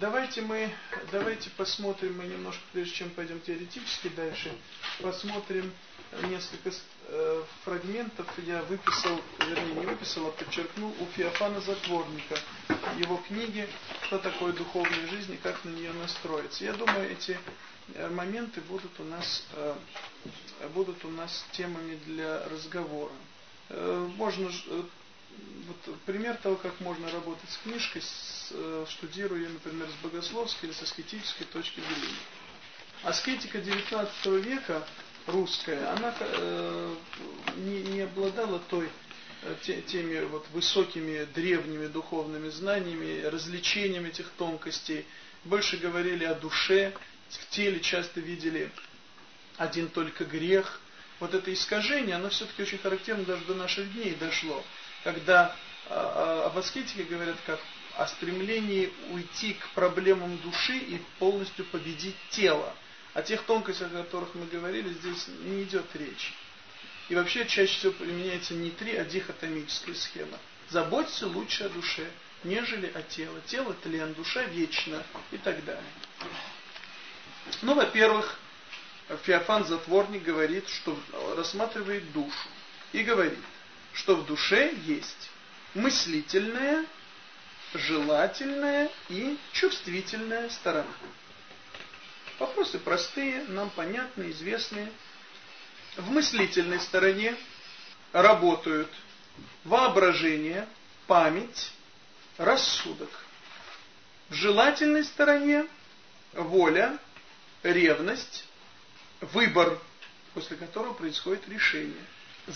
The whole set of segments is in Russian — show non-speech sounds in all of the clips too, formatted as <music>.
Давайте мы, давайте посмотрим, мы немножко, прежде чем пойдем теоретически дальше, посмотрим несколько э, фрагментов. Я выписал, вернее не выписал, а подчеркнул у Феофана Затворника. Его книги «Что такое духовная жизнь и как на нее настроиться». Я думаю, эти э, моменты будут у нас, э, будут у нас темами для разговора. Э, можно э, вот пример того, как можно работать с книжкой, с, э, штудируя, например, с богословской или с аскетической точки зрения. Аскетика 19 века русская, она э, не, не обладала той э, те, теми вот высокими древними духовными знаниями, развлечением этих тонкостей. Больше говорили о душе, в теле часто видели один только грех. Вот это искажение, оно все-таки очень характерно даже до наших дней дошло когда а, а, об аскетике говорят как о стремлении уйти к проблемам души и полностью победить тело. О тех тонкостях, о которых мы говорили, здесь не идет речь. И вообще чаще всего применяется не три, а дихотомическая схема. Заботься лучше о душе, нежели о теле. Тело тлен, душа вечна и так далее. Ну, во-первых, Феофан Затворник говорит, что рассматривает душу. И говорит, что в душе есть мыслительная, желательная и чувствительная сторона. Вопросы простые, нам понятны, известные. В мыслительной стороне работают воображение, память, рассудок. В желательной стороне воля, ревность, выбор, после которого происходит решение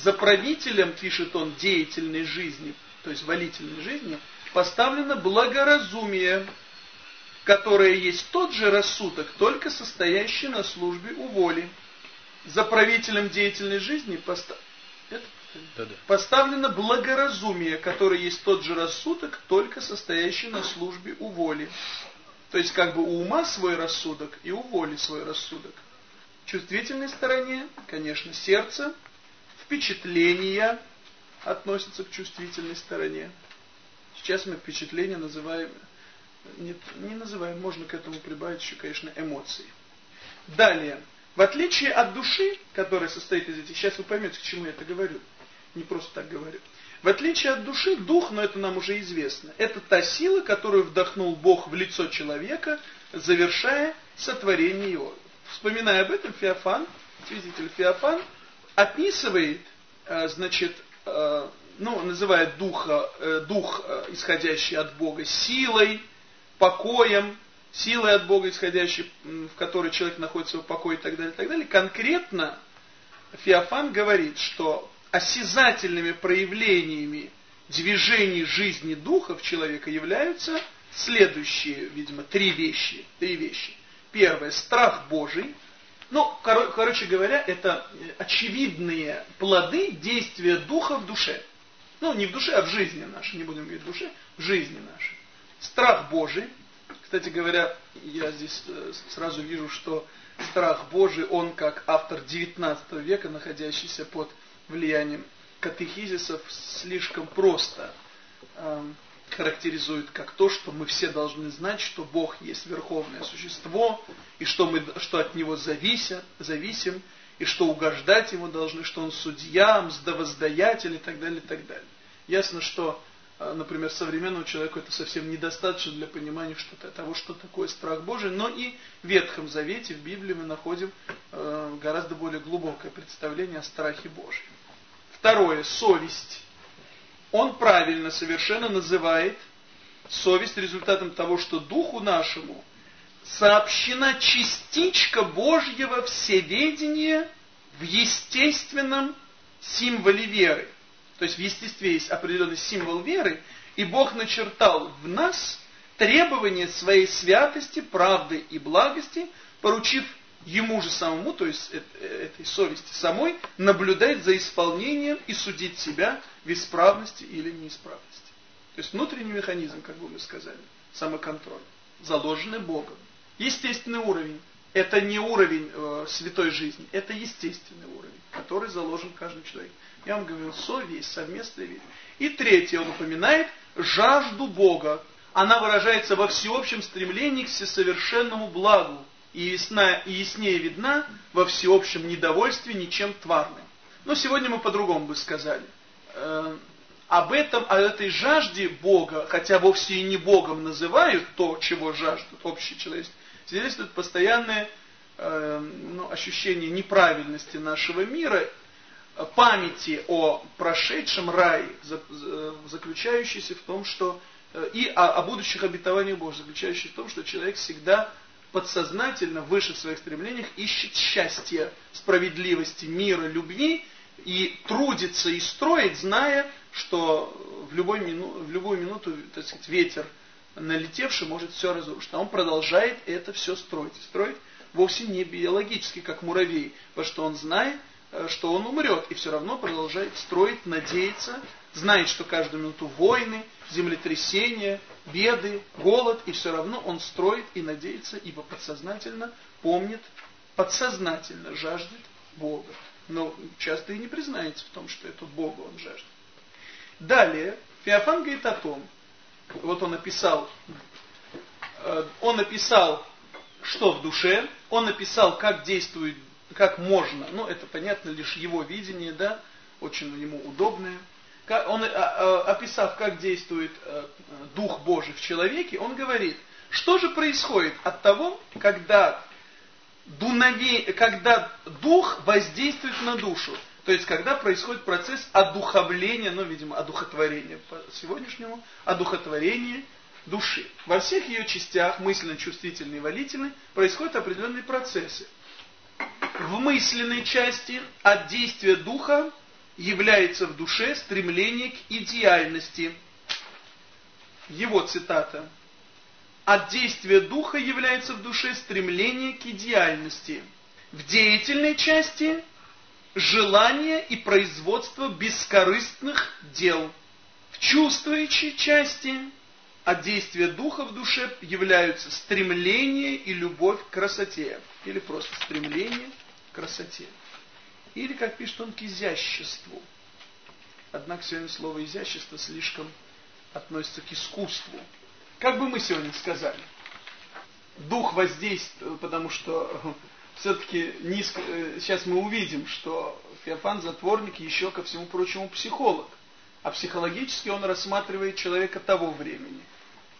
за правителем, пишет он, деятельной жизни, то есть волительной жизни, поставлено благоразумие, которое есть тот же рассудок, только состоящий на службе у воли. За правителем деятельной жизни поста... да, да. поставлено благоразумие, которое есть тот же рассудок, только состоящий на службе у воли. То есть как бы у ума свой рассудок и у воли свой рассудок. В чувствительной стороне, конечно, сердце, Впечатления относятся к чувствительной стороне. Сейчас мы впечатления называем, не, не называем, можно к этому прибавить еще, конечно, эмоции. Далее, в отличие от души, которая состоит из этих, сейчас вы поймете, к чему я это говорю, не просто так говорю. В отличие от души, дух, но это нам уже известно, это та сила, которую вдохнул Бог в лицо человека, завершая сотворение его. Вспоминая об этом, Феофан, святитель Феофан, описывает, э, значит, э, ну, называет духа, э, дух, исходящий от Бога, силой, покоем, силой от Бога, исходящей, в которой человек находится в покое и так далее, и так далее. Конкретно Феофан говорит, что осязательными проявлениями движений жизни духа в человека являются следующие, видимо, три вещи. Три вещи. Первое – страх Божий, ну, кор короче говоря, это очевидные плоды действия духа в душе. Ну, не в душе, а в жизни нашей, не будем говорить в душе, в жизни нашей. Страх Божий. Кстати говоря, я здесь э, сразу вижу, что страх Божий, он как автор 19 века, находящийся под влиянием катехизисов, слишком просто эм, характеризует как то, что мы все должны знать, что Бог есть верховное существо, и что мы что от Него зависят, зависим, и что угождать Ему должны, что Он судья, мздовоздаятель и так далее, и так далее. Ясно, что, а, например, современному человеку это совсем недостаточно для понимания что -то, того, что такое страх Божий, но и в Ветхом Завете, в Библии мы находим э, гораздо более глубокое представление о страхе Божьем. Второе, совесть он правильно совершенно называет совесть результатом того, что духу нашему сообщена частичка Божьего всеведения в естественном символе веры. То есть в естестве есть определенный символ веры, и Бог начертал в нас требования своей святости, правды и благости, поручив ему же самому, то есть этой совести самой, наблюдать за исполнением и судить себя в исправности или неисправности. То есть внутренний механизм, как бы мы сказали, самоконтроль, заложенный Богом. Естественный уровень. Это не уровень э, святой жизни, это естественный уровень, который заложен в каждом человеке. Я вам говорил, совесть, совместная вещь. И третье, он упоминает жажду Бога. она выражается во всеобщем стремлении к всесовершенному благу и, ясна, и яснее видна во всеобщем недовольстве ничем тварным. Но сегодня мы по-другому бы сказали. Э, об этом, о этой жажде Бога, хотя вовсе и не Богом называют то, чего жаждут общие человечество, свидетельствует постоянное э, ну, ощущение неправильности нашего мира, памяти о прошедшем рае, заключающейся в том, что э, и о, о будущих обетованиях Божьих, заключающейся в том, что человек всегда подсознательно выше своих стремлениях ищет счастья, справедливости, мира, любви и трудится и строит, зная, что в, любой мину, в любую минуту так сказать, ветер налетевший может все разрушить. А он продолжает это все строить. Строить вовсе не биологически, как муравей, потому что он знает, э, что он умрет, и все равно продолжает строить, надеяться, знает, что каждую минуту войны, землетрясения, беды, голод, и все равно он строит и надеется, ибо подсознательно помнит, подсознательно жаждет Бога. Но часто и не признается в том, что это Бога он жаждет. Далее, Феофан говорит о том, вот он написал, э, он написал, что в душе, он написал, как действует, как можно, ну это понятно, лишь его видение, да, очень ему удобное, он, э, э, описав, как действует Дух Божий в человеке, он говорит, что же происходит от того, когда, дунове, когда Дух воздействует на душу. То есть, когда происходит процесс одуховления, ну, видимо, одухотворения по сегодняшнему, одухотворения души. Во всех ее частях, мысленно, чувствительной и валительной, происходят определенные процессы. В мысленной части от действия Духа является в душе стремление к идеальности. Его цитата. От действия духа является в душе стремление к идеальности. В деятельной части желание и производство бескорыстных дел. В чувствующей части от действия духа в душе являются стремление и любовь к красоте. Или просто стремление к красоте. Или, как пишет он, к изяществу. Однако сегодня слово изящество слишком относится к искусству. Как бы мы сегодня сказали? Дух воздействует, потому что все-таки низко, э, сейчас мы увидим, что Феофан Затворник еще, ко всему прочему, психолог. А психологически он рассматривает человека того времени.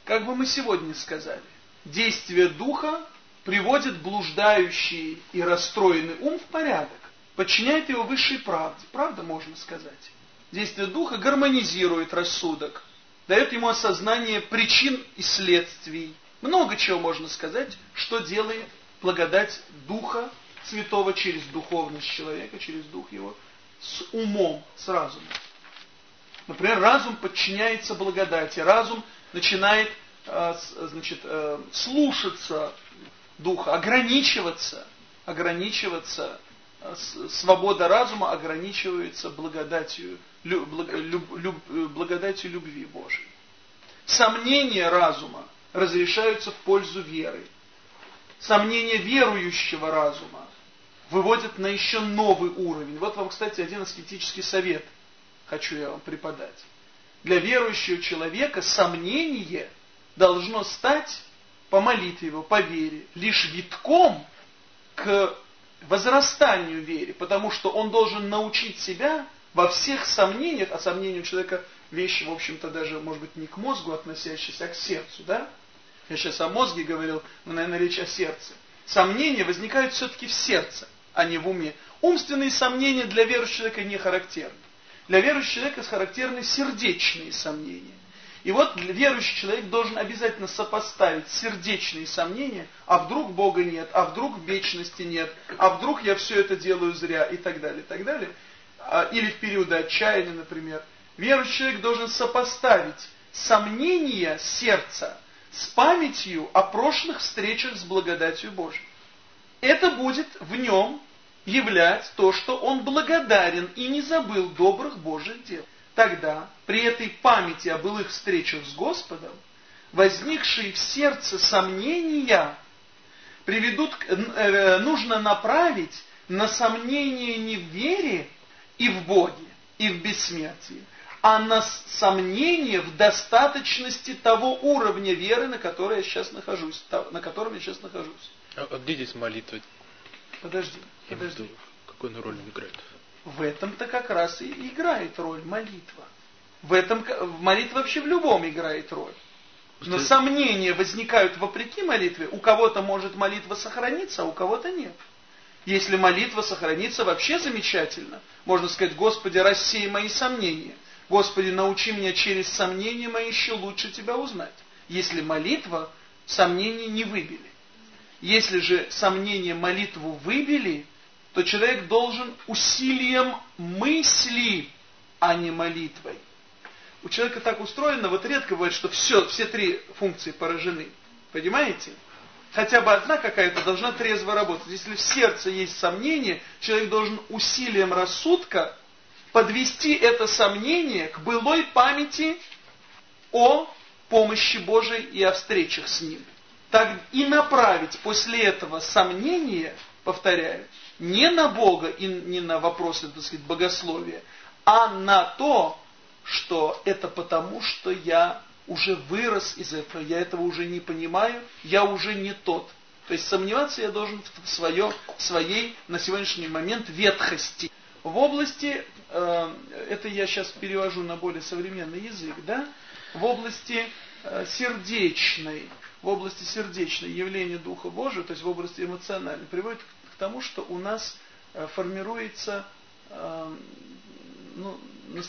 Как бы мы сегодня сказали? Действие духа приводит блуждающий и расстроенный ум в порядок подчиняет его высшей правде. Правда, можно сказать. Действие духа гармонизирует рассудок, дает ему осознание причин и следствий. Много чего можно сказать, что делает благодать духа святого через духовность человека, через дух его, с умом, с разумом. Например, разум подчиняется благодати, разум начинает э, значит, э, слушаться духа, ограничиваться, ограничиваться свобода разума ограничивается благодатью, благодатью любви Божией. Сомнения разума разрешаются в пользу веры. Сомнения верующего разума выводят на еще новый уровень. Вот вам, кстати, один аскетический совет хочу я вам преподать. Для верующего человека сомнение должно стать по молитве его, по вере, лишь витком к возрастанию вере, потому что он должен научить себя во всех сомнениях, а сомнения у человека вещи, в общем-то, даже, может быть, не к мозгу относящиеся, а к сердцу, да? Я сейчас о мозге говорил, но, наверное, речь о сердце. Сомнения возникают все-таки в сердце, а не в уме. Умственные сомнения для верующего человека не характерны. Для верующего человека характерны сердечные сомнения. И вот верующий человек должен обязательно сопоставить сердечные сомнения, а вдруг Бога нет, а вдруг вечности нет, а вдруг я все это делаю зря и так далее, и так далее. А, или в периоды отчаяния, например. Верующий человек должен сопоставить сомнения сердца с памятью о прошлых встречах с благодатью Божией. Это будет в нем являть то, что он благодарен и не забыл добрых Божьих дел. Тогда, при этой памяти о былых встречах с Господом, возникшие в сердце сомнения приведут, э, нужно направить на сомнение не в вере и в Боге, и в бессмертии, а на сомнение в достаточности того уровня веры, на котором я сейчас нахожусь. На котором я сейчас нахожусь. А, где здесь молитва? Подожди, подожди. Какую роль он играет? В этом-то как раз и играет роль молитва. В этом молитва вообще в любом играет роль. Но сомнения возникают вопреки молитве. У кого-то может молитва сохраниться, а у кого-то нет. Если молитва сохранится, вообще замечательно. Можно сказать, Господи, рассей мои сомнения. Господи, научи меня через сомнения мои еще лучше Тебя узнать. Если молитва, сомнения не выбили. Если же сомнения молитву выбили, то человек должен усилием мысли, а не молитвой. У человека так устроено, вот редко бывает, что все, все три функции поражены. Понимаете? Хотя бы одна какая-то должна трезво работать. Если в сердце есть сомнение, человек должен усилием рассудка подвести это сомнение к былой памяти о помощи Божией и о встречах с Ним. Так и направить после этого сомнение, повторяю, не на Бога и не на вопросы, так сказать, богословия, а на то, что это потому, что я уже вырос из этого, я этого уже не понимаю, я уже не тот. То есть сомневаться я должен в, свое, своей на сегодняшний момент ветхости. В области, э, это я сейчас перевожу на более современный язык, да, в области э, сердечной, в области сердечной явления Духа Божия, то есть в области эмоциональной, приводит к тому, что у нас э, формируется э, ну,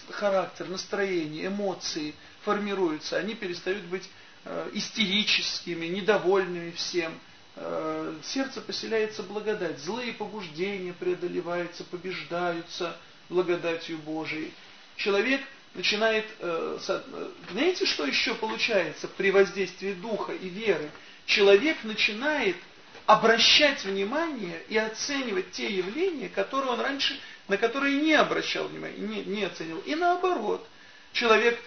характер, настроение, эмоции формируются, они перестают быть э, истерическими, недовольными всем. Э, сердце поселяется благодать, злые побуждения преодолеваются, побеждаются благодатью Божией. Человек начинает, э, э, знаете, что еще получается при воздействии духа и веры? Человек начинает обращать внимание и оценивать те явления, которые он раньше на которые не обращал внимания, не, не оценил. И наоборот, человек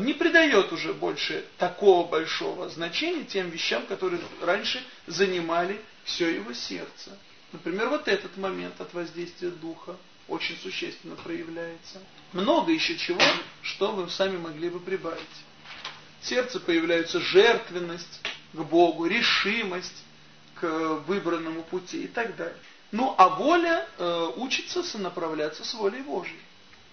не придает уже больше такого большого значения тем вещам, которые раньше занимали все его сердце. Например, вот этот момент от воздействия духа очень существенно проявляется. Много еще чего, что вы сами могли бы прибавить. В сердце появляется жертвенность к Богу, решимость к выбранному пути и так далее. Ну, а воля э, учится сонаправляться с волей Божьей.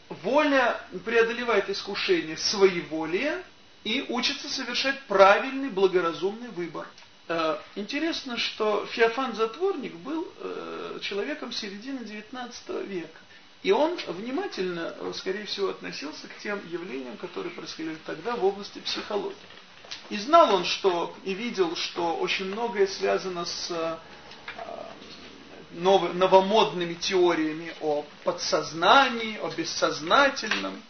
Воля преодолевает искушение своеволия и учится совершать правильный, благоразумный выбор. Э, интересно, что Феофан Затворник был э, человеком середины XIX века. И он внимательно, э, скорее всего, относился к тем явлениям, которые происходили тогда в области психологии. И знал он, что, и видел, что очень многое связано с нов, новомодными теориями о подсознании, о бессознательном.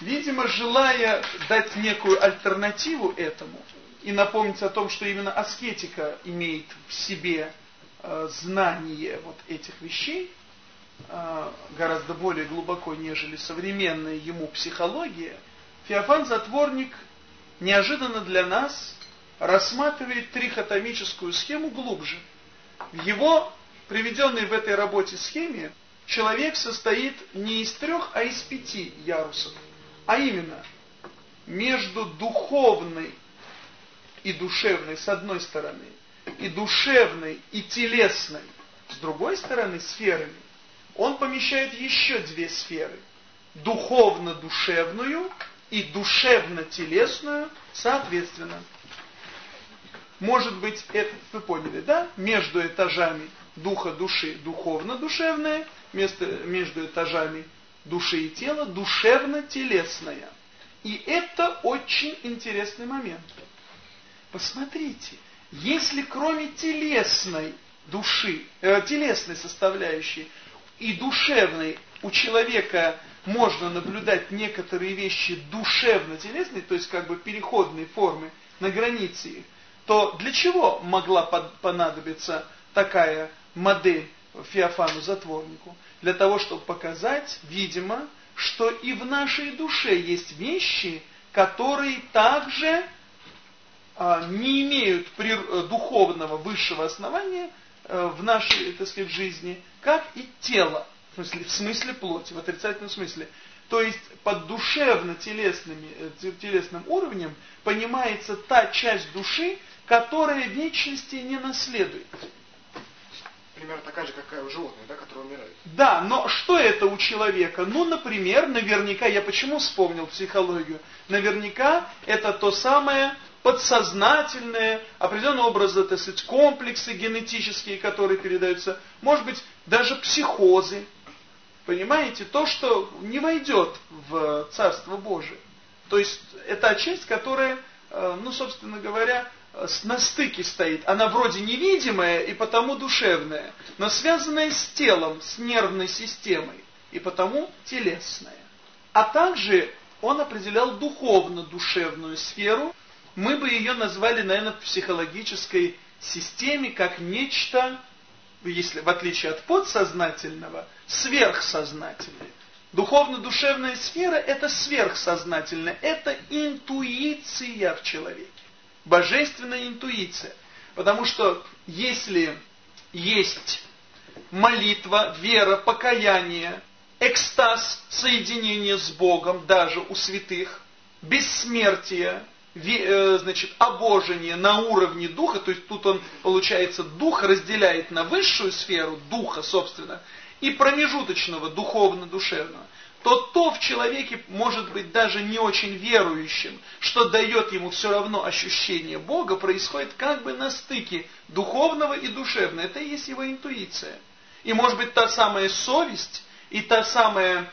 Видимо, желая дать некую альтернативу этому и напомнить о том, что именно аскетика имеет в себе э, знание вот этих вещей, э, гораздо более глубоко, нежели современная ему психология, Феофан Затворник неожиданно для нас рассматривает трихотомическую схему глубже. В его приведенной в этой работе схеме, человек состоит не из трех, а из пяти ярусов. А именно, между духовной и душевной с одной стороны, и душевной и телесной с другой стороны сферами, он помещает еще две сферы. Духовно-душевную и душевно-телесную соответственно. Может быть, это вы поняли, да? Между этажами духа души духовно-душевное, между этажами души и тела душевно-телесное. И это очень интересный момент. Посмотрите, если кроме телесной души, э, телесной составляющей и душевной у человека можно наблюдать некоторые вещи душевно-телесные, то есть как бы переходные формы на границе то для чего могла понадобиться такая модель Феофану Затворнику, для того, чтобы показать, видимо, что и в нашей душе есть вещи, которые также а, не имеют э, духовного высшего основания а, в нашей, так сказать, жизни, как и тело, в смысле, в смысле плоти, в отрицательном смысле. То есть под душевно-телесным телесным уровнем понимается та часть души, которая вечности не наследует. Примерно такая же, какая у животных, да, которые умирают. Да, но что это у человека? Ну, например, наверняка, я почему вспомнил психологию? Наверняка это то самое подсознательное, определенного образа, так сказать, комплексы генетические, которые передаются, может быть, даже психозы. Понимаете, то, что не войдет в Царство Божие. То есть, это часть, которая, э, ну, собственно говоря, на стыке стоит. Она вроде невидимая и потому душевная, но связанная с телом, с нервной системой, и потому телесная. А также он определял духовно-душевную сферу, мы бы ее назвали, наверное, в психологической системе как нечто, если в отличие от подсознательного, сверхсознательное. Духовно-душевная сфера – это сверхсознательное, это интуиция в человеке, божественная интуиция. Потому что если есть молитва, вера, покаяние, экстаз, соединение с Богом даже у святых, бессмертие – Э, значит, обожение на уровне духа, то есть тут он, получается, дух разделяет на высшую сферу духа, собственно, и промежуточного, духовно-душевного, то то в человеке может быть даже не очень верующим, что дает ему все равно ощущение Бога, происходит как бы на стыке духовного и душевного. Это и есть его интуиция. И может быть та самая совесть и та самая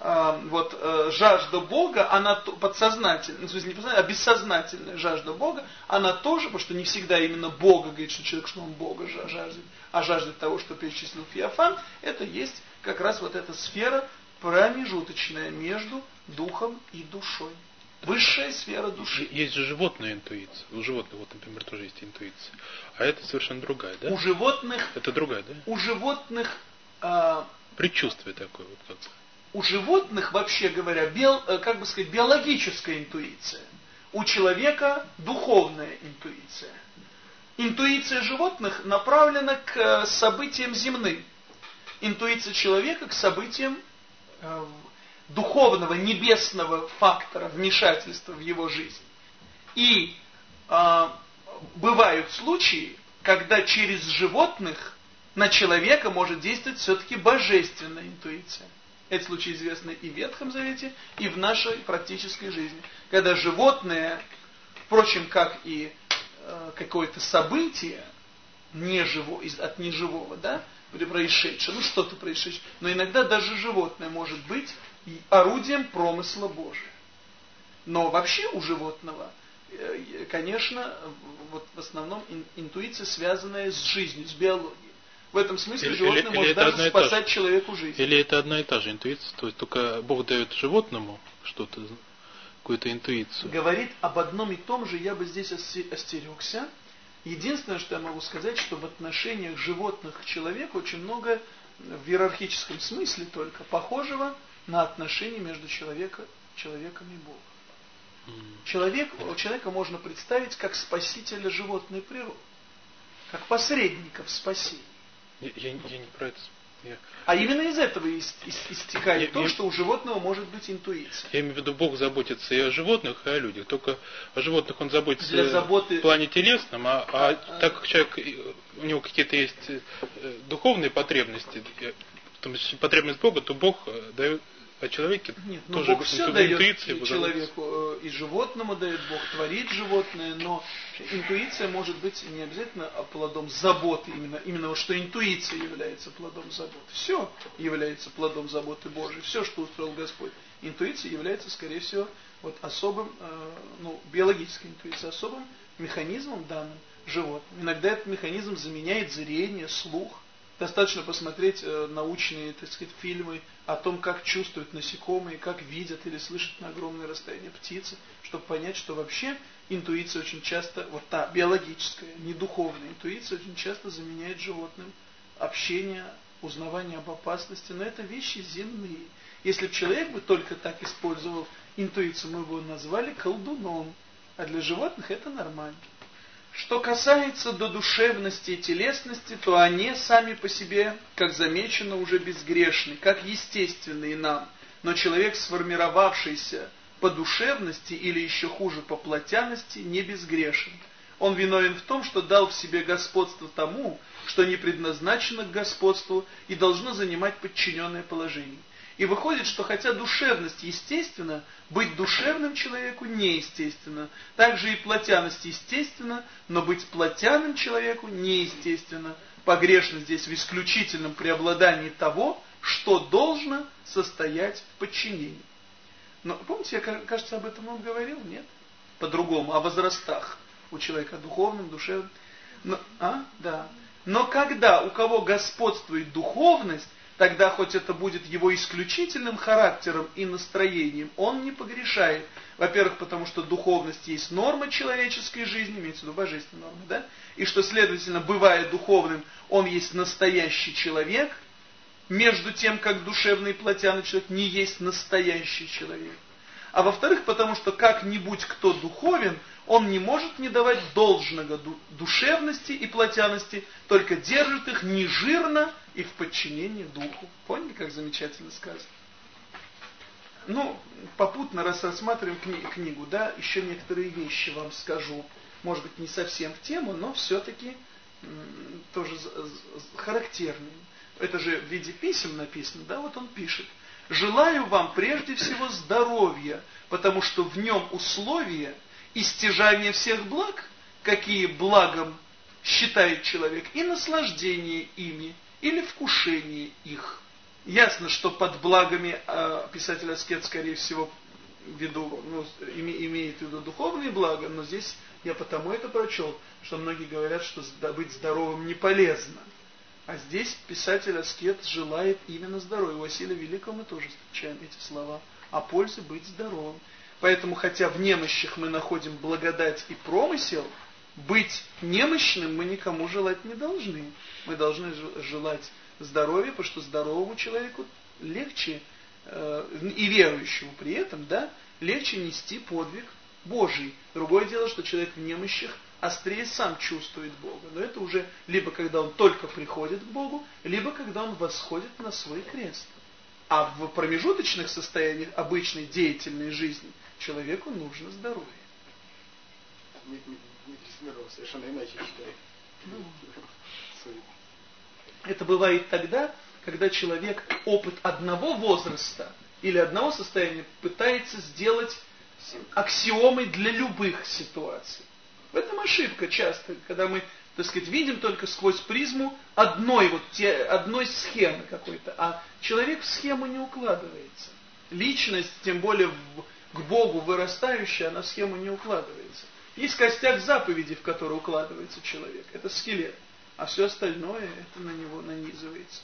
э, вот э, жажда Бога, она подсознательная, в смысле не подсознательная, а бессознательная жажда Бога, она тоже, потому что не всегда именно Бога говорит, что человек, что он Бога жаждет, а жаждет того, что перечислил Феофан, это есть как раз вот эта сфера промежуточная между духом и душой. Высшая сфера души. Есть же животная интуиция. У животных, вот, например, тоже есть интуиция. А это совершенно другая, да? У животных... Это другая, да? У животных... Э, Предчувствие такое, вот как бы у животных, вообще говоря, био, э, как бы сказать, биологическая интуиция. У человека духовная интуиция. Интуиция животных направлена к э, событиям земным. Интуиция человека к событиям духовного, небесного фактора вмешательства в его жизнь. И э, бывают случаи, когда через животных на человека может действовать все-таки божественная интуиция. Эти случаи известны и в Ветхом Завете, и в нашей практической жизни. Когда животное, впрочем, как и э, какое-то событие неживо, от неживого, да, происшедшее, ну что-то происшедшее, но иногда даже животное может быть орудием промысла Божия. Но вообще у животного, э, конечно, вот в основном интуиция, связанная с жизнью, с биологией. В этом смысле или, животное или, может или даже спасать человеку жизнь. Или это одна и та же интуиция, то есть только Бог дает животному что-то, какую-то интуицию. Говорит об одном и том же, я бы здесь остерегся. Единственное, что я могу сказать, что в отношениях животных к человеку очень много в иерархическом смысле только похожего на отношения между человека, человеком и Богом. Человек, человека можно представить как спасителя животной природы, как посредника в спасении. Я, я, я не про это. Я... А именно из этого истекает я, то, я, что у животного может быть интуиция. Я имею в виду, Бог заботится и о животных, и о людях. Только о животных он заботится Для заботы... в плане телесном, а, а, а так как человек, у него какие-то есть э, духовные потребности, потребность Бога, то Бог э, дает о человеке Нет, ну тоже Бог все дает и человеку, э, и животному дает, Бог творит животное, но интуиция может быть не обязательно плодом заботы, именно, именно что интуиция является плодом заботы. Все является плодом заботы Божией, все, что устроил Господь. Интуиция является, скорее всего, вот особым, э, ну, биологической интуицией, особым механизмом данным животным. Иногда этот механизм заменяет зрение, слух, Достаточно посмотреть э, научные, так сказать, фильмы о том, как чувствуют насекомые, как видят или слышат на огромное расстояние птицы, чтобы понять, что вообще интуиция очень часто, вот та биологическая, не духовная интуиция очень часто заменяет животным общение, узнавание об опасности, но это вещи земные. Если бы человек бы только так использовал интуицию, мы бы его назвали колдуном, а для животных это нормально. Что касается до душевности и телесности, то они сами по себе, как замечено, уже безгрешны, как естественные нам. но человек, сформировавшийся по душевности или еще хуже по плотяности, не безгрешен. Он виновен в том, что дал в себе господство тому, что не предназначено к господству и должно занимать подчиненное положение. И выходит, что хотя душевность естественна, быть душевным человеку неестественно. Также и плотяность естественна, но быть плотяным человеку неестественно. Погрешность здесь в исключительном преобладании того, что должно состоять в подчинении. Но помните, я, кажется, об этом он говорил, нет? По-другому, о возрастах у человека духовным, душевным. Но, а? Да. Но когда у кого господствует духовность, тогда хоть это будет его исключительным характером и настроением, он не погрешает. Во-первых, потому что духовность есть норма человеческой жизни, имеется в виду божественная норма, да? И что, следовательно, бывая духовным, он есть настоящий человек, между тем, как душевный плотяный человек не есть настоящий человек. А во-вторых, потому что как-нибудь кто духовен, он не может не давать должного душевности и плотяности, только держит их нежирно и в подчинении духу. Поняли, как замечательно сказано? Ну, попутно, раз рассматриваем кни книгу, да, еще некоторые вещи вам скажу. Может быть, не совсем в тему, но все-таки тоже характерные. Это же в виде писем написано, да, вот он пишет. Желаю вам прежде всего здоровья, потому что в нем условия и стяжание всех благ, какие благом считает человек, и наслаждение ими, или вкушение их. Ясно, что под благами э, писатель Аскет, скорее всего, виду, ну, име, имеет в виду духовные блага, но здесь я потому это прочел, что многие говорят, что быть здоровым не полезно. А здесь писатель Аскет желает именно здоровья. У Василия Великого мы тоже встречаем эти слова. О пользе быть здоровым. Поэтому, хотя в немощах мы находим благодать и промысел, быть немощным мы никому желать не должны. Мы должны желать здоровья, потому что здоровому человеку легче, э, и верующему при этом, да, легче нести подвиг Божий. Другое дело, что человек в немощах острее сам чувствует Бога. Но это уже либо когда он только приходит к Богу, либо когда он восходит на свой крест. А в промежуточных состояниях обычной деятельной жизни человеку нужно здоровье. Это бывает тогда, когда человек опыт одного возраста или одного состояния пытается сделать аксиомой для любых ситуаций. В этом ошибка часто, когда мы, так сказать, видим только сквозь призму одной, вот, те, одной схемы какой-то, а человек в схему не укладывается. Личность, тем более в, к Богу вырастающая, она в схему не укладывается. Есть костяк заповеди, в который укладывается человек. Это скелет. А все остальное, это на него нанизывается.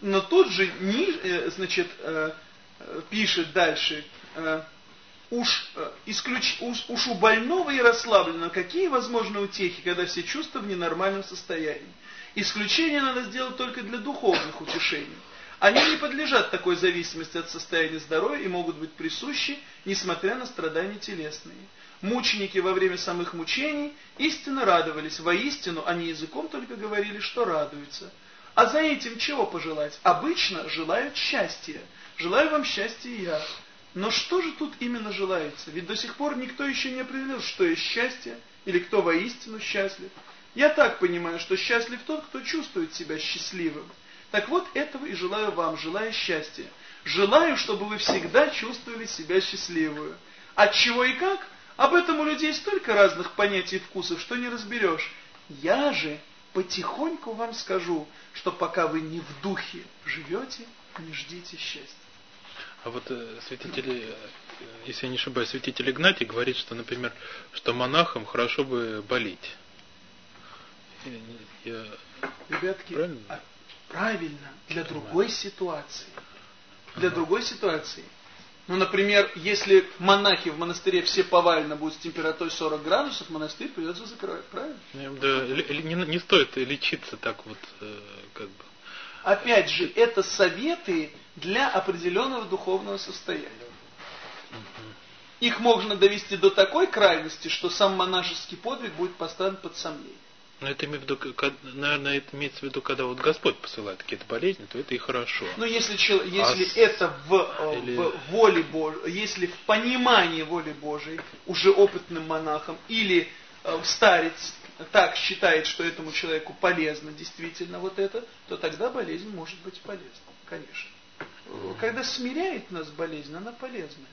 Но тут же, э, значит, э, э, пишет дальше, уж, исключ, уж, уж у больного и расслабленного какие возможны утехи, когда все чувства в ненормальном состоянии. Исключение надо сделать только для духовных утешений. Они не подлежат такой зависимости от состояния здоровья и могут быть присущи, несмотря на страдания телесные. Мученики во время самых мучений истинно радовались, воистину они языком только говорили, что радуются. А за этим чего пожелать? Обычно желают счастья. Желаю вам счастья я. Но что же тут именно желается? Ведь до сих пор никто еще не определил, что есть счастье, или кто воистину счастлив. Я так понимаю, что счастлив тот, кто чувствует себя счастливым. Так вот, этого и желаю вам, желаю счастья. Желаю, чтобы вы всегда чувствовали себя счастливую. От чего и как? Об этом у людей столько разных понятий и вкусов, что не разберешь. Я же потихоньку вам скажу, что пока вы не в духе живете, не ждите счастья. А вот э, святитель, э, если я не ошибаюсь, святитель Игнатий говорит, что, например, что монахам хорошо бы болеть. Я... Ребятки, правильно? А, правильно, для другой ситуации. Для ага. другой ситуации. Ну, например, если монахи в монастыре все повально будут с температурой 40 градусов, монастырь придется закрывать, правильно? Да, не, не стоит лечиться так вот, э, как бы. Опять же, это советы для определенного духовного состояния. Их можно довести до такой крайности, что сам монашеский подвиг будет поставлен под сомнение. Но это, имеется в виду, наверное, это имеется в виду, когда вот Господь посылает какие-то болезни, то это и хорошо. Но если, если а это в, э, или... в воле Божьей, если в понимании воли Божьей уже опытным монахом или э, старец так считает, что этому человеку полезно действительно вот это, то тогда болезнь может быть полезна, конечно. Когда смиряет нас болезнь, она полезная.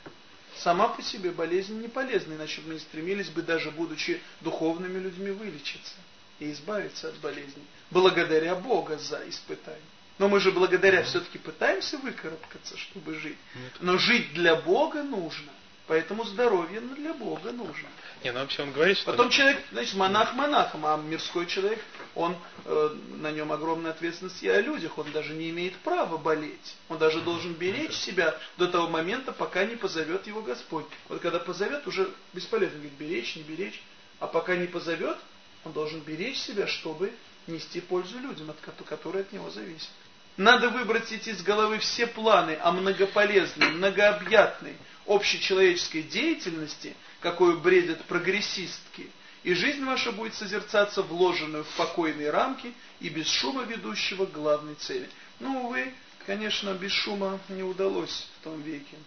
Сама по себе болезнь не полезна, иначе мы не стремились бы даже будучи духовными людьми вылечиться и избавиться от болезней, благодаря Бога за испытание. Но мы же благодаря все-таки пытаемся выкарабкаться, чтобы жить. Но жить для Бога нужно. Поэтому здоровье для Бога нужно. Не, ну вообще он говорит, что... Потом человек, значит, монах монахом, а мирской человек, он, э, на нем огромная ответственность и о людях, он даже не имеет права болеть. Он даже должен беречь себя до того момента, пока не позовет его Господь. Вот когда позовет, уже бесполезно говорить, беречь, не беречь. А пока не позовет, он должен беречь себя, чтобы нести пользу людям, от которые от него зависят. Надо выбросить из головы все планы о многополезной, многообъятной, общечеловеческой деятельности, какую бредят прогрессистки, и жизнь ваша будет созерцаться вложенную в покойные рамки и без шума ведущего к главной цели. Ну, увы, конечно, без шума не удалось в том веке.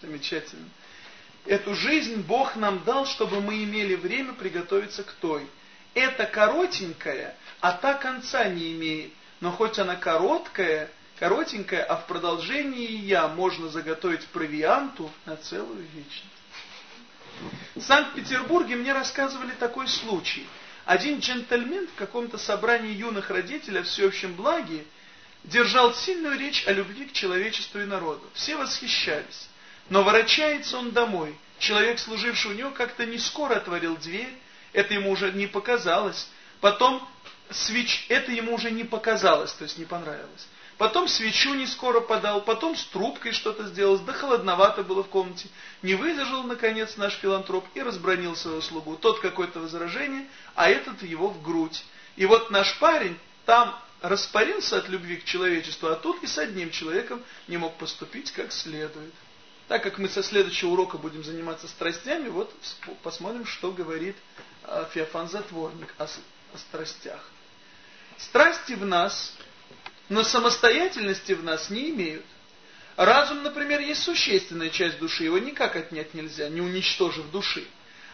Замечательно. Эту жизнь Бог нам дал, чтобы мы имели время приготовиться к той. Это коротенькая, а та конца не имеет. Но хоть она короткая, коротенькая, а в продолжении я можно заготовить провианту на целую вечность. В Санкт-Петербурге мне рассказывали такой случай. Один джентльмен в каком-то собрании юных родителей о всеобщем благе держал сильную речь о любви к человечеству и народу. Все восхищались. Но ворочается он домой. Человек, служивший у него, как-то не скоро отворил дверь. Это ему уже не показалось. Потом свеч... это ему уже не показалось, то есть не понравилось. Потом свечу не скоро подал, потом с трубкой что-то сделал, да холодновато было в комнате. Не выдержал, наконец, наш филантроп и разбронил своего слугу. Тот какое-то возражение, а этот его в грудь. И вот наш парень там распарился от любви к человечеству, а тут и с одним человеком не мог поступить как следует. Так как мы со следующего урока будем заниматься страстями, вот посмотрим, что говорит а, Феофан Затворник о, о страстях. Страсти в нас но самостоятельности в нас не имеют. Разум, например, есть существенная часть души, его никак отнять нельзя, не уничтожив души.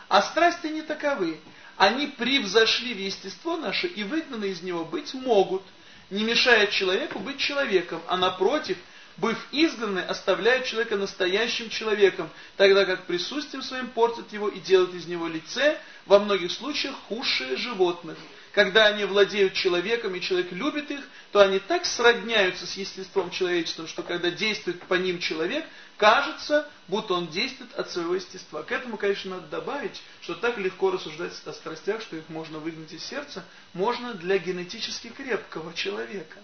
А страсти не таковы. Они превзошли в естество наше и выгнаны из него быть могут, не мешая человеку быть человеком, а напротив, быв изгнаны, оставляют человека настоящим человеком, тогда как присутствием своим портят его и делают из него лице, во многих случаях худшее животных – когда они владеют человеком, и человек любит их, то они так сродняются с естеством человеческим, что когда действует по ним человек, кажется, будто он действует от своего естества. К этому, конечно, надо добавить, что так легко рассуждать о страстях, что их можно выгнать из сердца, можно для генетически крепкого человека.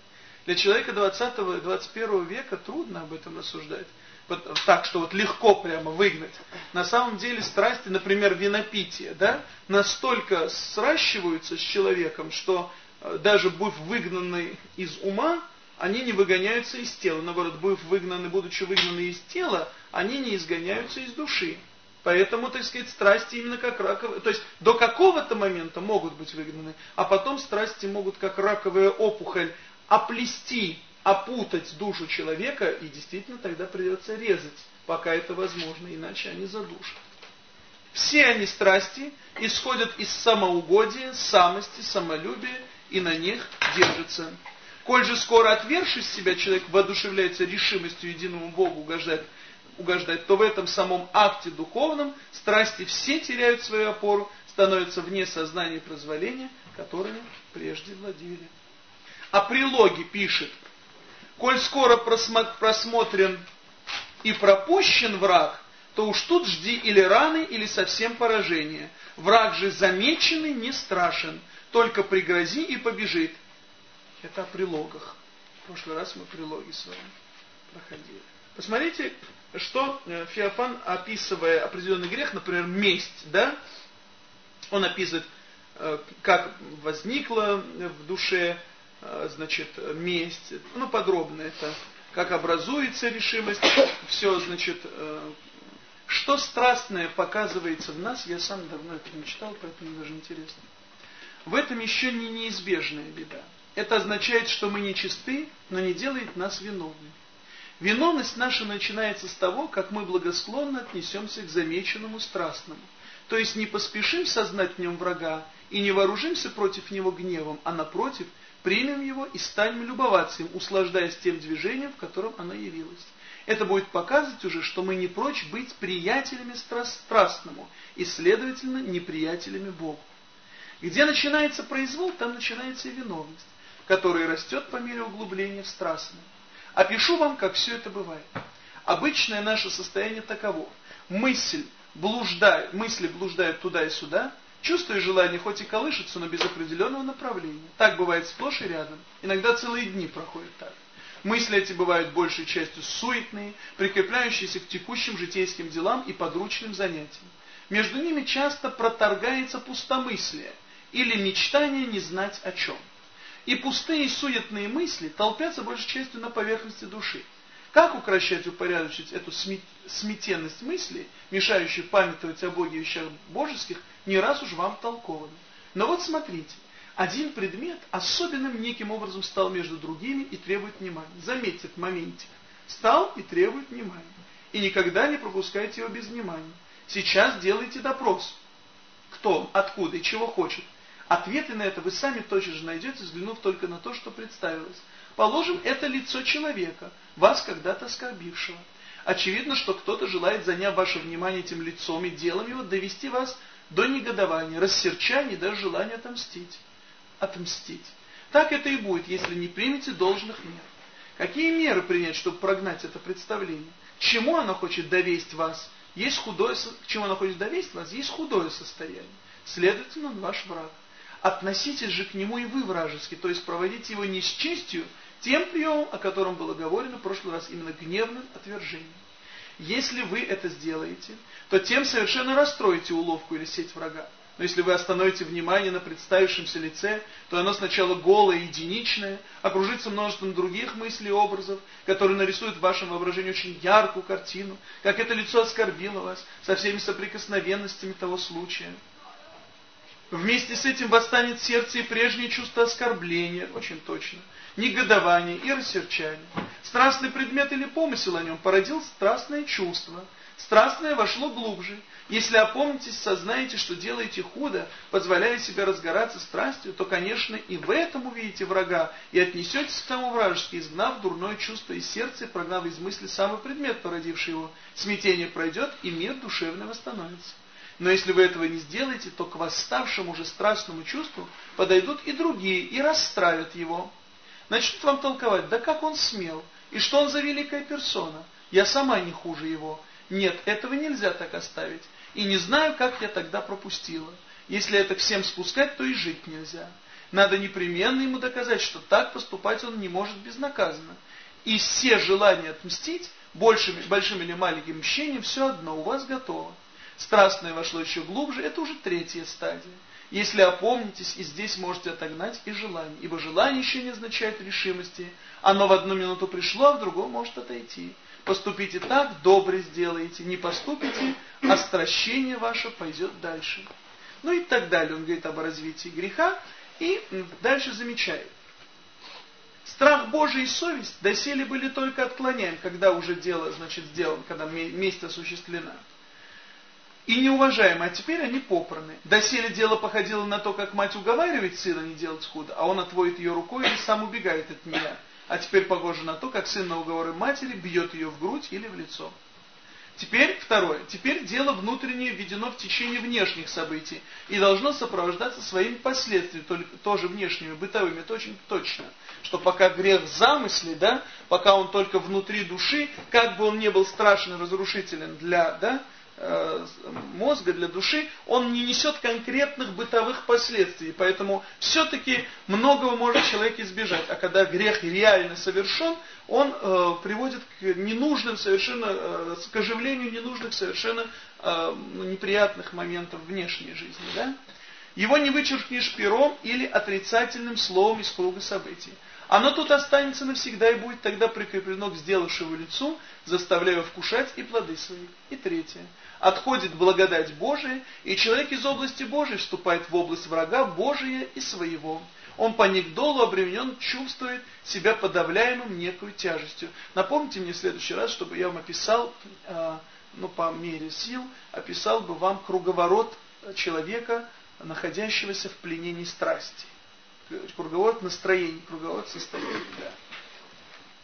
Для человека 20-21 века трудно об этом рассуждать так, что вот легко прямо выгнать. На самом деле страсти, например, винопитие, да, настолько сращиваются с человеком, что э, даже будь выгнаны из ума, они не выгоняются из тела. Наоборот, будь выгнаны, будучи выгнаны из тела, они не изгоняются из души. Поэтому, так сказать, страсти именно как раковые, то есть до какого-то момента могут быть выгнаны, а потом страсти могут как раковая опухоль оплести опутать душу человека, и действительно тогда придется резать, пока это возможно, иначе они задушат. Все они страсти исходят из самоугодия, самости, самолюбия, и на них держатся. Коль же скоро отвершись себя, человек воодушевляется решимостью единому Богу угождать, угождать, то в этом самом акте духовном страсти все теряют свою опору, становятся вне сознания и прозволения, которыми прежде владели. А прилоги пишет Коль скоро просмотрен и пропущен враг, то уж тут жди или раны, или совсем поражение. Враг же замеченный не страшен, только пригрози и побежит. Это о прилогах. В прошлый раз мы прилоги с вами проходили. Посмотрите, что э, Феофан, описывая определенный грех, например, месть, да, он описывает, э, как возникла в душе значит, месть, ну, подробно это, как образуется решимость, все, значит, э, что страстное показывается в нас, я сам давно это не читал, поэтому даже интересно. в этом еще не неизбежная беда. Это означает, что мы не чисты, но не делает нас виновными. Виновность наша начинается с того, как мы благосклонно отнесемся к замеченному страстному. То есть не поспешим сознать в нем врага и не вооружимся против него гневом, а напротив, примем его и станем любоваться им, услаждаясь тем движением, в котором оно явилось. Это будет показывать уже, что мы не прочь быть приятелями страстному и, следовательно, неприятелями Богу. Где начинается произвол, там начинается и виновность, которая растет по мере углубления в страстное. Опишу вам, как все это бывает. Обычное наше состояние таково. Мысль блуждает, мысли блуждают туда и сюда, чувство и желание хоть и колышется, но без определенного направления. Так бывает сплошь и рядом. Иногда целые дни проходят так. Мысли эти бывают большей частью суетные, прикрепляющиеся к текущим житейским делам и подручным занятиям. Между ними часто проторгается пустомыслие или мечтание не знать о чем. И пустые суетные мысли толпятся большей частью на поверхности души. Как укращать, упорядочить эту сметенность мысли, мешающую памятовать о Боге и вещах божеских, не раз уж вам толковано. Но вот смотрите, один предмет особенным неким образом стал между другими и требует внимания. Заметьте этот моментик. Стал и требует внимания. И никогда не пропускайте его без внимания. Сейчас делайте допрос. Кто, откуда и чего хочет. Ответы на это вы сами точно же найдете, взглянув только на то, что представилось. Положим, это лицо человека, вас когда-то оскорбившего. Очевидно, что кто-то желает, заняв ваше внимание этим лицом и делом его, довести вас до негодования, рассерчания и даже желания отомстить. Отомстить. Так это и будет, если не примете должных мер. Какие меры принять, чтобы прогнать это представление? Чему оно хочет довести вас? Есть худое, чему оно хочет довести вас? Есть худое состояние. Следовательно, он ваш враг относитесь же к нему и вы вражески, то есть проводите его не с честью, тем приемом, о котором было говорено в прошлый раз, именно гневным отвержением. Если вы это сделаете, то тем совершенно расстроите уловку или сеть врага. Но если вы остановите внимание на представившемся лице, то оно сначала голое и единичное, окружится множеством других мыслей и образов, которые нарисуют в вашем воображении очень яркую картину, как это лицо оскорбило вас, со всеми соприкосновенностями того случая. Вместе с этим восстанет сердце и прежнее чувство оскорбления, очень точно, негодование и рассерчание. Страстный предмет или помысел о нем породил страстное чувство. Страстное вошло глубже. Если опомнитесь, сознаете, что делаете худо, позволяя себе разгораться страстью, то, конечно, и в этом увидите врага, и отнесетесь к тому вражески, изгнав дурное чувство из сердца и прогнав из мысли самый предмет, породивший его. Смятение пройдет, и мир душевный восстановится. Но если вы этого не сделаете, то к восставшему же страстному чувству подойдут и другие, и расстраивают его. Начнут вам толковать, да как он смел, и что он за великая персона, я сама не хуже его. Нет, этого нельзя так оставить, и не знаю, как я тогда пропустила. Если это всем спускать, то и жить нельзя. Надо непременно ему доказать, что так поступать он не может безнаказанно. И все желания отмстить, большими, большим или маленьким мщением, все одно у вас готово страстное вошло еще глубже, это уже третья стадия. Если опомнитесь, и здесь можете отогнать и желание, ибо желание еще не означает решимости. Оно в одну минуту пришло, а в другую может отойти. Поступите так, добре сделаете. Не поступите, остращение ваше пойдет дальше. Ну и так далее. Он говорит об развитии греха и дальше замечает. Страх Божий и совесть доселе были только отклоняем, когда уже дело, значит, сделано, когда месть осуществлена и неуважаемы, а теперь они попраны. Доселе дело походило на то, как мать уговаривает сына не делать худо, а он отводит ее рукой и сам убегает от нее. А теперь похоже на то, как сын на уговоры матери бьет ее в грудь или в лицо. Теперь второе. Теперь дело внутреннее введено в течение внешних событий и должно сопровождаться своими последствиями, тоже внешними, бытовыми. Это очень точно. Что пока грех в замысле, да, пока он только внутри души, как бы он не был страшен и разрушителен для, да, мозга, для души, он не несет конкретных бытовых последствий. Поэтому все-таки многого может человек избежать. А когда грех реально совершен, он э, приводит к ненужным совершенно, э, к оживлению ненужных совершенно э, неприятных моментов внешней жизни. Да? Его не вычеркнешь пером или отрицательным словом из круга событий. Оно тут останется навсегда и будет тогда прикреплено к сделавшему лицу, заставляя вкушать и плоды свои. И третье. Отходит благодать Божия, и человек из области Божией вступает в область врага Божия и своего. Он паник долу, обременен, чувствует себя подавляемым некую тяжестью. Напомните мне в следующий раз, чтобы я вам описал, э, ну, по мере сил, описал бы вам круговорот человека, находящегося в пленении страсти. Круговорот настроений, круговорот состояний, да.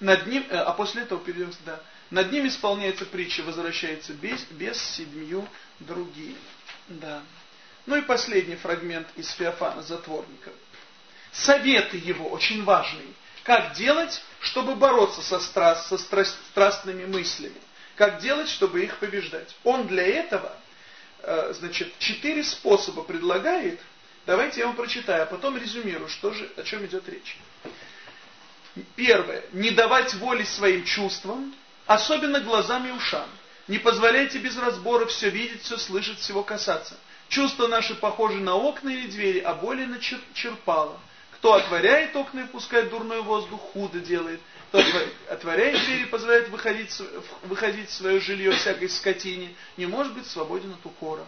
Над ним, э, а после этого перейдем сюда. Над ним исполняется притча, возвращается без, без седмью другие. Да. Ну и последний фрагмент из Феофана Затворника. Советы его очень важные. Как делать, чтобы бороться со, страст, со страст, страстными мыслями? Как делать, чтобы их побеждать? Он для этого, э, значит, четыре способа предлагает. Давайте я вам прочитаю, а потом резюмирую, что же, о чем идет речь. Первое. Не давать воли своим чувствам, особенно глазам и ушам. Не позволяйте без разбора все видеть, все слышать, всего касаться. Чувства наши похожи на окна или двери, а более на черпало. Кто отворяет окна и пускает дурной воздух, худо делает. Кто отворяет двери и позволяет выходить, выходить в свое жилье всякой скотине, не может быть свободен от укора.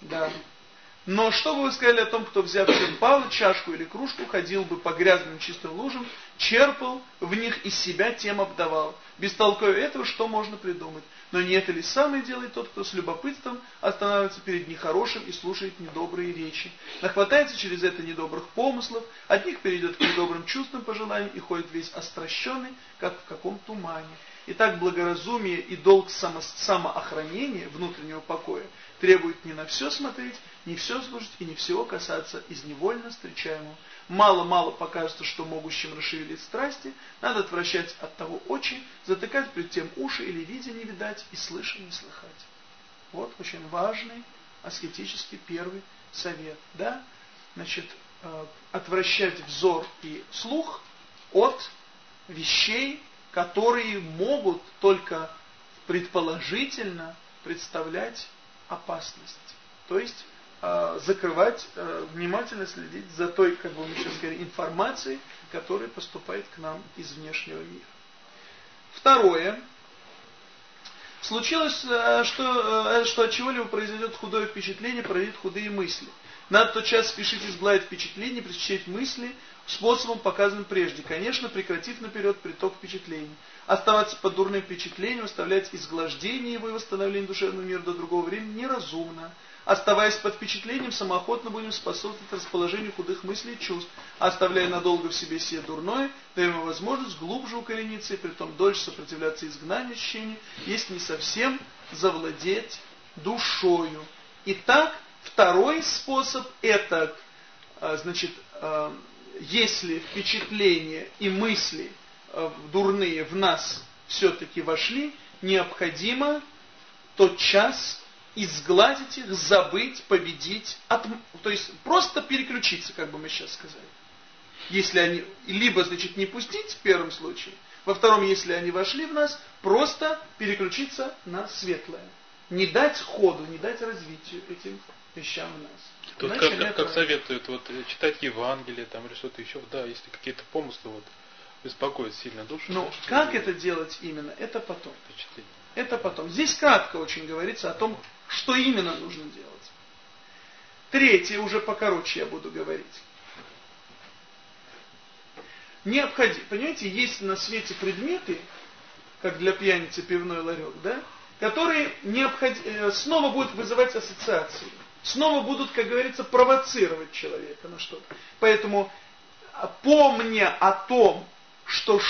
Да. Но что бы вы сказали о том, кто, взяв черпал чашку или кружку, ходил бы по грязным чистым лужам, черпал в них из себя, тем обдавал. Без толковия этого что можно придумать? Но не это ли самое делает тот, кто с любопытством останавливается перед нехорошим и слушает недобрые речи? Нахватается через это недобрых помыслов, от них перейдет к недобрым чувствам, пожеланиям и ходит весь остращенный, как в каком тумане. Итак, благоразумие и долг само, самоохранения, внутреннего покоя, требует не на все смотреть, не все служить и не всего касаться из невольно встречаемого. Мало-мало покажется, что могущим расшевелить страсти, надо отвращать от того очи, затыкать пред тем уши или видя не видать и слыша не слыхать. Вот очень важный аскетический первый совет. Да? Значит, э, отвращать взор и слух от вещей, которые могут только предположительно представлять опасность. То есть э, закрывать, э, внимательно следить за той, как бы мы сейчас говорили, информацией, которая поступает к нам из внешнего мира. Второе. Случилось, э, что, э, что от чего-либо произойдет худое впечатление, пройдет худые мысли. Надо тотчас спешить изгладить впечатление, пресечь мысли способом, показанным прежде. Конечно, прекратив наперед приток впечатлений. Оставаться под дурным впечатлением, оставлять изглаждение его и восстановление душевного мира до другого времени неразумно. Оставаясь под впечатлением, самоохотно будем способствовать расположению худых мыслей и чувств, оставляя надолго в себе все дурное, даем ему возможность глубже укорениться и притом дольше сопротивляться изгнанию ощущения, если не совсем завладеть душою. Итак, второй способ это, а, значит, а, если впечатления и мысли а, дурные в нас все-таки вошли, необходимо тот час изгладить их, забыть, победить, от, то есть просто переключиться, как бы мы сейчас сказали. Если они, либо, значит, не пустить в первом случае, во втором, если они вошли в нас, просто переключиться на светлое. Не дать ходу, не дать развитию этим вещам в нас. Тут как, как, как советуют вот, читать Евангелие там, или что-то еще, да, если какие-то помыслы вот, беспокоят сильно душу. Но как это делать именно, это потом. Это потом. Здесь кратко очень говорится о том, что именно нужно делать. Третье, уже покороче я буду говорить. Необходимо, понимаете, есть на свете предметы, как для пьяницы пивной ларек, да, которые необход... Э, снова будут вызывать ассоциации. Снова будут, как говорится, провоцировать человека на что-то. Поэтому, помня о том, что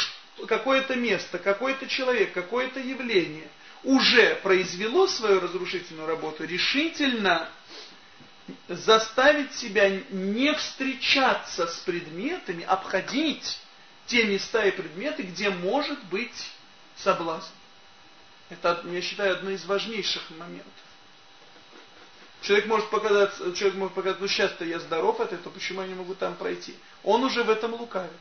какое-то место, какой-то человек, какое-то явление уже произвело свою разрушительную работу, решительно заставить себя не встречаться с предметами, обходить те места и предметы, где может быть соблазн. Это, я считаю, одно из важнейших моментов. Человек может показаться, человек может показать, ну сейчас-то я здоров от этого, почему я не могу там пройти? Он уже в этом лукавит.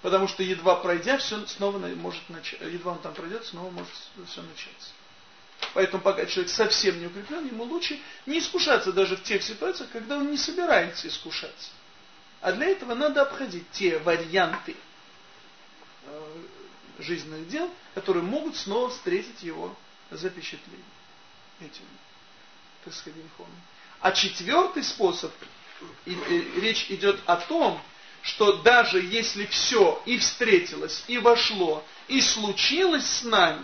Потому что едва пройдя, все снова может начать, едва он там пройдет, снова может все начаться. Поэтому пока человек совсем не укреплен, ему лучше не искушаться даже в тех ситуациях, когда он не собирается искушаться. А для этого надо обходить те варианты э, жизненных дел, которые могут снова встретить его запечатление. этим, так сказать, греховным. А четвертый способ, и, и, речь идет о том, что даже если все и встретилось, и вошло, и случилось с нами,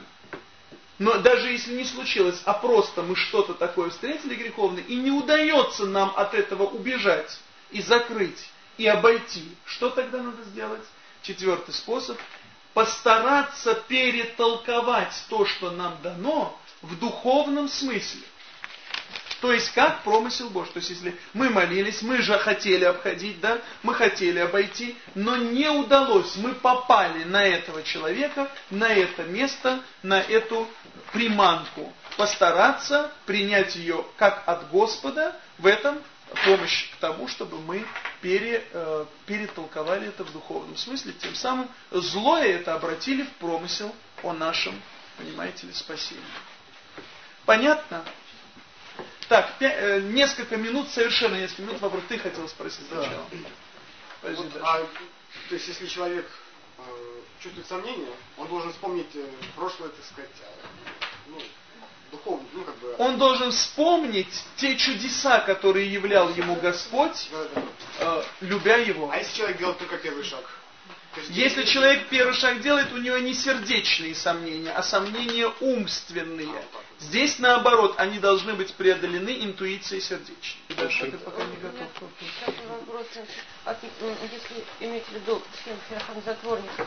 но даже если не случилось, а просто мы что-то такое встретили греховное, и не удается нам от этого убежать, и закрыть, и обойти, что тогда надо сделать? Четвертый способ – постараться перетолковать то, что нам дано, в духовном смысле. То есть как промысел Божий. То есть если мы молились, мы же хотели обходить, да, мы хотели обойти, но не удалось. Мы попали на этого человека, на это место, на эту приманку. Постараться принять ее как от Господа, в этом помощь к тому, чтобы мы пере, э, перетолковали это в духовном смысле, тем самым злое это обратили в промысел о нашем, понимаете ли, спасении. Понятно? Так, э, несколько минут, совершенно несколько минут, вопрос ты хотел спросить сначала. Да. Вот, а, то есть, если человек э, чувствует сомнения, он должен вспомнить э, прошлое, так сказать, э, ну, духовно, ну, как бы... Он должен вспомнить те чудеса, которые являл ему Господь, да, да. Э, любя его. А если человек делает только первый шаг? Если человек первый шаг делает, у него не сердечные сомнения, а сомнения умственные. Здесь наоборот, они должны быть преодолены интуицией сердечной. Дальше ты пока не готов. вопрос, если иметь в виду всем затворников,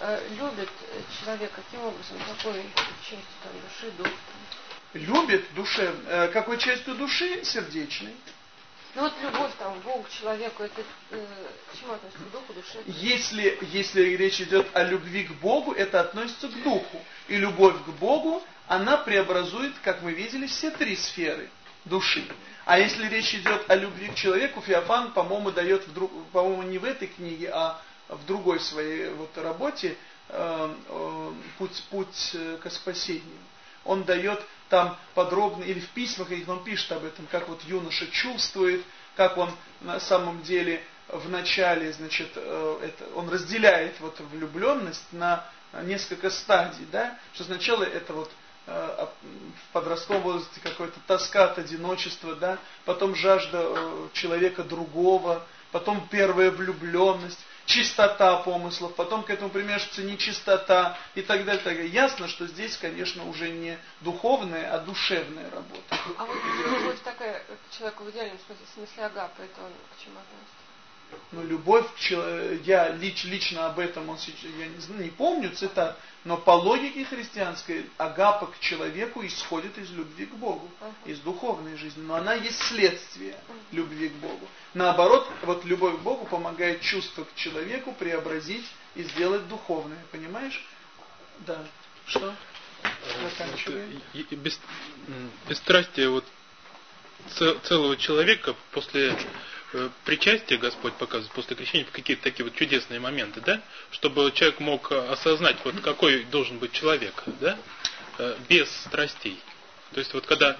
э, любит человек каким образом, какой частью там, души, дух? Любит душе, э, какой частью души? Сердечной. Ну вот любовь там, Богу, человеку, это э, чему относится? К духу, душе? Если, если речь идет о любви к Богу, это относится к духу. И любовь к Богу, она преобразует, как мы видели, все три сферы души. А если речь идет о любви к человеку, Феофан, по-моему, дает, по-моему, не в этой книге, а в другой своей вот работе э, э, «Путь, путь э, к спасению». Он дает там подробно, или в письмах он пишет об этом, как вот юноша чувствует, как он на самом деле в начале, значит, э, это, он разделяет вот влюбленность на несколько стадий, да, что сначала это вот э, в подростковом возрасте какой-то тоска от одиночества, да, потом жажда э, человека другого, потом первая влюбленность, чистота помыслов, потом к этому примешивается нечистота и так далее, так далее. Ясно, что здесь, конечно, уже не духовная, а душевная работа. А вот любовь такая к человеку в идеальном смысле, в смысле агапы, это он к чему относится? Ну, любовь, я лич, лично об этом, он, я не, знаю, не помню цитат, но по логике христианской агапа к человеку исходит из любви к Богу, из духовной жизни, но она есть следствие любви к Богу. Наоборот, вот любовь к Богу помогает чувство к человеку преобразить и сделать духовное, понимаешь? Да. Что? Заканчиваем. Без, бесстрастие вот целого человека после Э, причастие Господь показывает после крещения какие-то такие вот чудесные моменты, да, чтобы человек мог осознать, вот какой должен быть человек, да, э, без страстей. То есть вот когда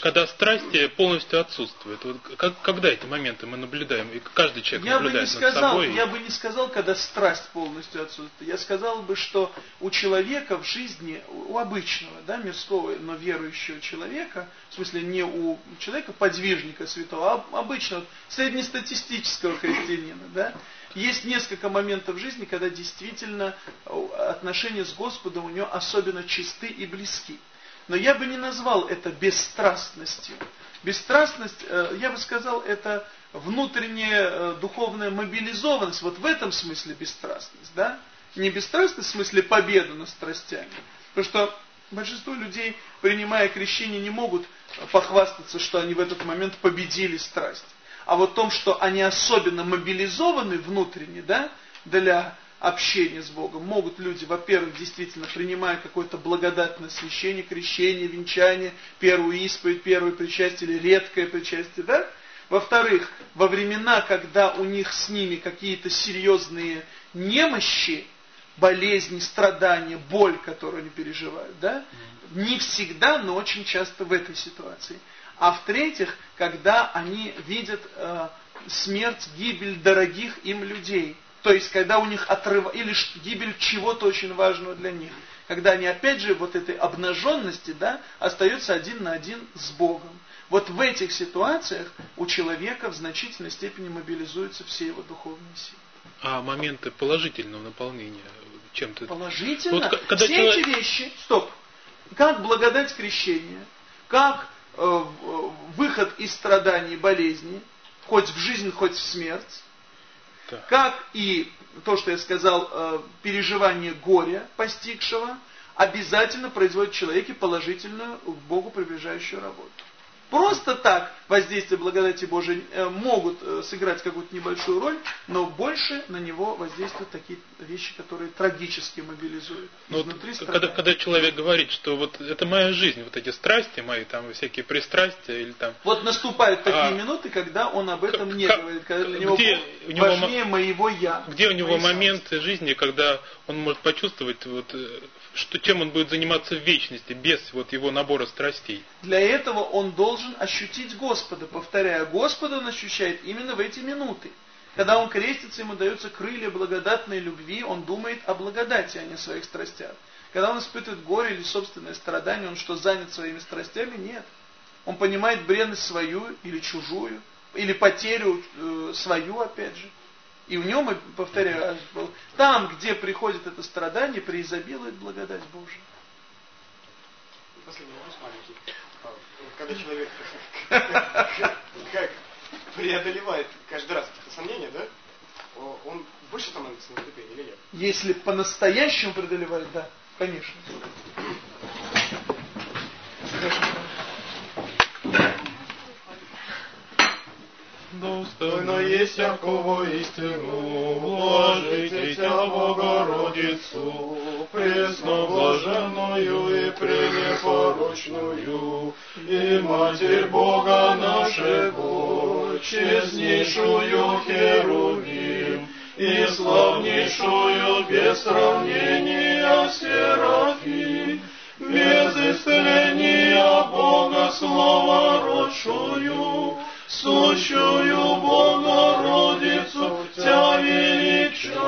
когда страсти полностью отсутствуют. Вот как, когда эти моменты мы наблюдаем, и каждый человек я наблюдает бы не сказал, над собой. Я бы не сказал, когда страсть полностью отсутствует. Я сказал бы, что у человека в жизни, у обычного, да, мирского, но верующего человека, в смысле не у человека, подвижника святого, а обычного, среднестатистического христианина, да, есть несколько моментов в жизни, когда действительно отношения с Господом у него особенно чисты и близки. Но я бы не назвал это бесстрастностью. Бесстрастность, э, я бы сказал, это внутренняя э, духовная мобилизованность. Вот в этом смысле бесстрастность. Да? Не бесстрастность в смысле победы над страстями. Потому что большинство людей, принимая крещение, не могут похвастаться, что они в этот момент победили страсть. А вот в том, что они особенно мобилизованы внутренне, да, для общения с Богом. Могут люди, во-первых, действительно, принимая какое-то благодатное священие, крещение, венчание, первую исповедь, первое причастие или редкое причастие, да? Во-вторых, во времена, когда у них с ними какие-то серьезные немощи, болезни, страдания, боль, которую они переживают, да? Не всегда, но очень часто в этой ситуации. А в-третьих, когда они видят э, смерть, гибель дорогих им людей – то есть, когда у них отрыв... или гибель чего-то очень важного для них. когда они опять же вот этой обнаженности, да, остаются один на один с Богом. Вот в этих ситуациях у человека в значительной степени мобилизуются все его духовные силы. А моменты положительного наполнения чем-то? Положительно? Вот, когда все человек... эти вещи, стоп, как благодать крещения, как э, выход из страданий и болезней, хоть в жизнь, хоть в смерть, как и то, что я сказал, э, переживание горя постигшего, обязательно производит в человеке положительную, к Богу приближающую работу. Просто так воздействие благодати Божией э, могут э, сыграть какую-то небольшую роль, но больше на него воздействуют такие вещи, которые трагически мобилизуют. Ну, вот, когда, когда человек говорит, что вот это моя жизнь, вот эти страсти мои, там всякие пристрастия или там. Вот наступают такие а, минуты, когда он об этом как, не говорит, когда для него где у него важнее моего я. Где у него момент жизни, когда он может почувствовать вот э, что чем он будет заниматься в вечности, без вот его набора страстей. Для этого он должен ощутить Господа. Повторяя, Господа он ощущает именно в эти минуты. Когда он крестится, ему даются крылья благодатной любви, он думает о благодати, а не о своих страстях. Когда он испытывает горе или собственное страдание, он что, занят своими страстями? Нет. Он понимает бренность свою или чужую, или потерю э, свою, опять же. И в нем, повторяю, там, где приходит это страдание, преизобилует благодать Божия. Последний вопрос маленький. А, когда человек <laughs> как преодолевает каждый раз какие-то сомнения, да, он больше становится на ступени или нет? Если по-настоящему преодолевает, да, конечно. <clears throat> достойно есть всякого истину, вложите Тя Богородицу, пресно блаженную и пренепорочную, и Матерь Бога нашего, честнейшую Херувим, и славнейшую без сравнения Серафим, без исцеления Бога слава родшую, сущую Богородицу, Тя величает.